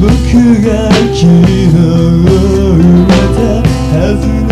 僕が気を埋めたはずの